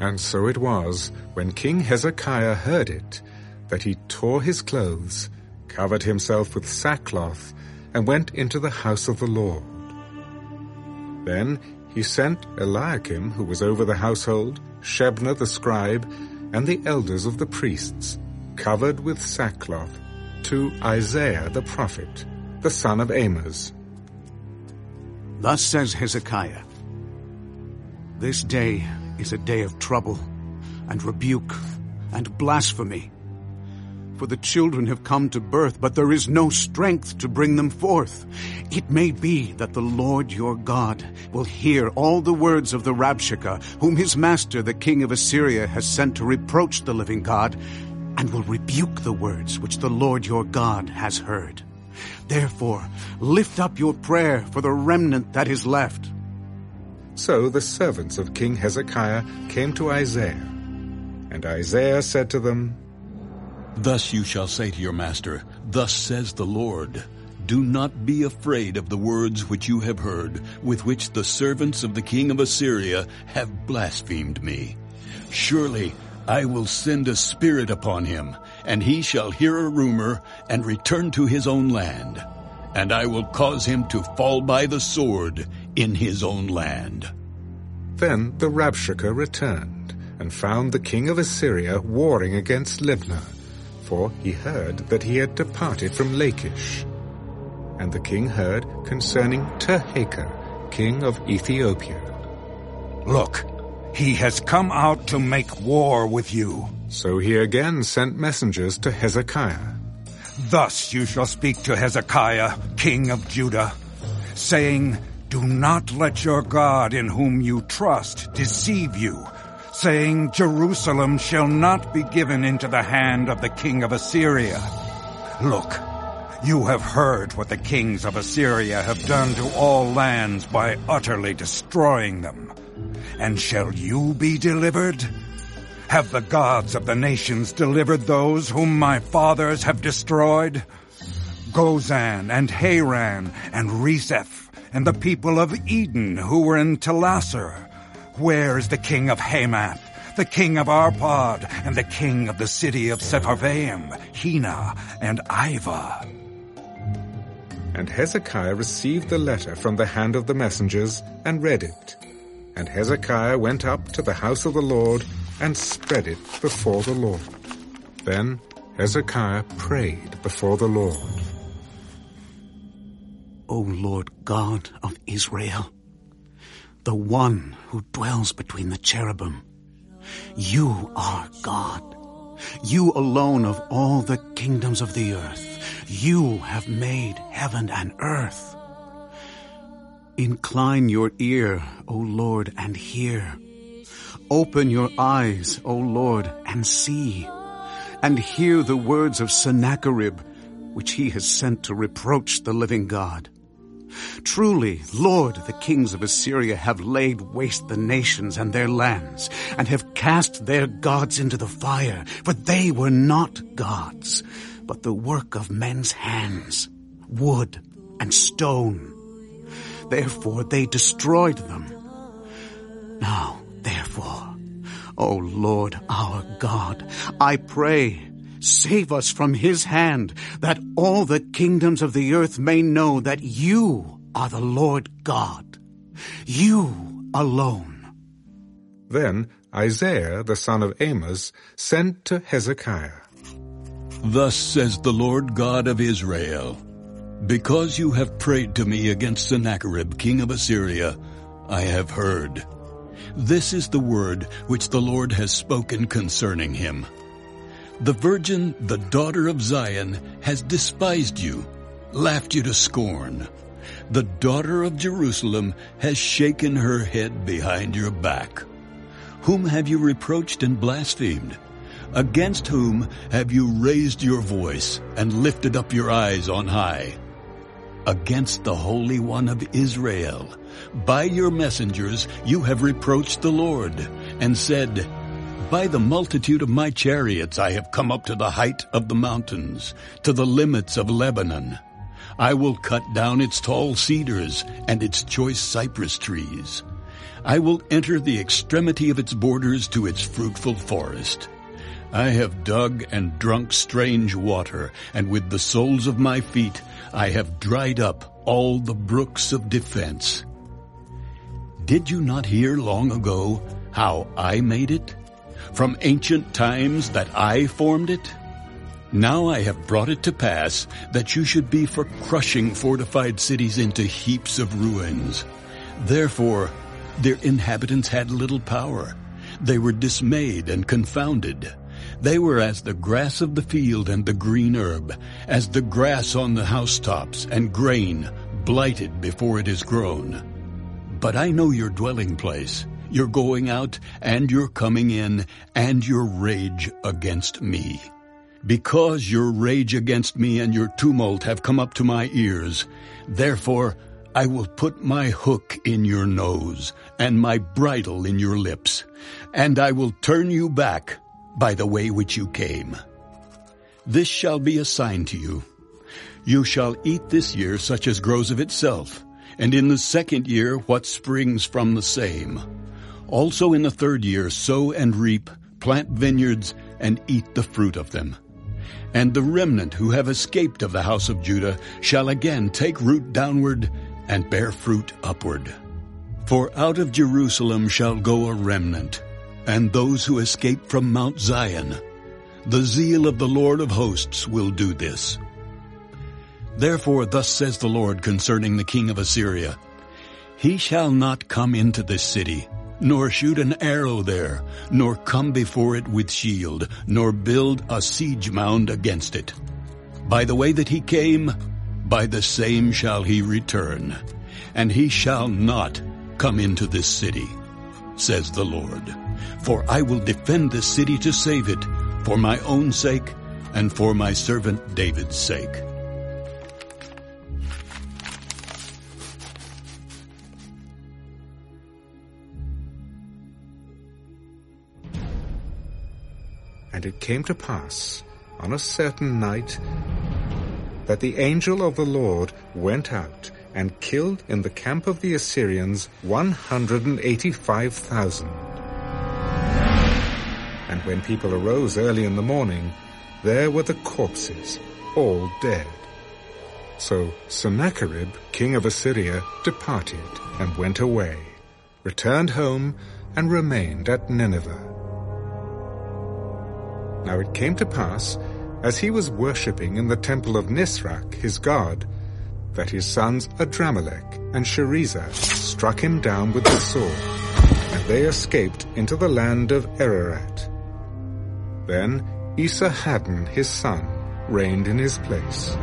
And so it was, when King Hezekiah heard it, that he tore his clothes, covered himself with sackcloth, and went into the house of the Lord. Then he sent Eliakim, who was over the household, Shebna the scribe, and the elders of the priests, covered with sackcloth, to Isaiah the prophet, the son of Amoz. Thus says Hezekiah, This day is a day of trouble, and rebuke, and blasphemy. For the children have come to birth, but there is no strength to bring them forth. It may be that the Lord your God will hear all the words of the Rabshakeh, whom his master the king of Assyria has sent to reproach the living God, and will rebuke the words which the Lord your God has heard. Therefore, lift up your prayer for the remnant that is left. So the servants of King Hezekiah came to Isaiah. And Isaiah said to them, Thus you shall say to your master, Thus says the Lord, Do not be afraid of the words which you have heard, with which the servants of the king of Assyria have blasphemed me. Surely I will send a spirit upon him, and he shall hear a rumor and return to his own land. And I will cause him to fall by the sword in his own land. Then the Rabshakeh returned, and found the king of Assyria warring against Libnah for he heard that he had departed from Lachish. And the king heard concerning Tirhakah, king of Ethiopia. Look, he has come out to make war with you. So he again sent messengers to Hezekiah. Thus you shall speak to Hezekiah, king of Judah, saying, Do not let your God in whom you trust deceive you, saying, Jerusalem shall not be given into the hand of the king of Assyria. Look, you have heard what the kings of Assyria have done to all lands by utterly destroying them. And shall you be delivered? Have the gods of the nations delivered those whom my fathers have destroyed? Gozan and Haran and Rezeph and the people of Eden who were in Telassar where is the king of Hamath, the king of Arpad, and the king of the city of Sepharvaim, Hena, and Ivah? And Hezekiah received the letter from the hand of the messengers and read it. And Hezekiah went up to the house of the Lord and spread it before the Lord. Then Hezekiah prayed before the Lord. O Lord God of Israel, the one who dwells between the cherubim. You are God. You alone of all the kingdoms of the earth. You have made heaven and earth. Incline your ear, O Lord, and hear. Open your eyes, O Lord, and see. And hear the words of Sennacherib, which he has sent to reproach the living God. Truly, Lord, the kings of Assyria have laid waste the nations and their lands, and have cast their gods into the fire, for they were not gods, but the work of men's hands, wood and stone. Therefore they destroyed them. Now, therefore, O Lord our God, I pray, Save us from his hand, that all the kingdoms of the earth may know that you are the Lord God. You alone. Then Isaiah the son of Amoz sent to Hezekiah. Thus says the Lord God of Israel, Because you have prayed to me against Sennacherib king of Assyria, I have heard. This is the word which the Lord has spoken concerning him. The virgin, the daughter of Zion, has despised you, laughed you to scorn. The daughter of Jerusalem has shaken her head behind your back. Whom have you reproached and blasphemed? Against whom have you raised your voice and lifted up your eyes on high? Against the Holy One of Israel. By your messengers you have reproached the Lord and said, by the multitude of my chariots I have come up to the height of the mountains, to the limits of Lebanon. I will cut down its tall cedars and its choice cypress trees. I will enter the extremity of its borders to its fruitful forest. I have dug and drunk strange water, and with the soles of my feet I have dried up all the brooks of defense. Did you not hear long ago how I made it? From ancient times that I formed it? Now I have brought it to pass that you should be for crushing fortified cities into heaps of ruins. Therefore, their inhabitants had little power. They were dismayed and confounded. They were as the grass of the field and the green herb, as the grass on the housetops and grain blighted before it is grown. But I know your dwelling place, your going out and your coming in, and your rage against me. Because your rage against me and your tumult have come up to my ears, therefore I will put my hook in your nose and my bridle in your lips, and I will turn you back by the way which you came. This shall be a sign to you. You shall eat this year such as grows of itself, and in the second year what springs from the same. Also in the third year sow and reap, plant vineyards, and eat the fruit of them. And the remnant who have escaped of the house of Judah shall again take root downward and bear fruit upward. For out of Jerusalem shall go a remnant, and those who escape from Mount Zion. The zeal of the Lord of hosts will do this. Therefore thus says the Lord concerning the king of Assyria, He shall not come into this city, nor shoot an arrow there, nor come before it with shield, nor build a siege mound against it. By the way that he came, by the same shall he return, and he shall not come into this city, says the Lord. For I will defend this city to save it, for my own sake, and for my servant David's sake. And it came to pass on a certain night that the angel of the Lord went out and killed in the camp of the Assyrians 185,000. And when people arose early in the morning, there were the corpses, all dead. So Sennacherib, king of Assyria, departed and went away, returned home, and remained at Nineveh. Now it came to pass, as he was worshipping in the temple of Nisroch, his god, that his sons Adramelech and Sharezer struck him down with the sword, and they escaped into the land of Ararat. Then Esarhaddon his son reigned in his place.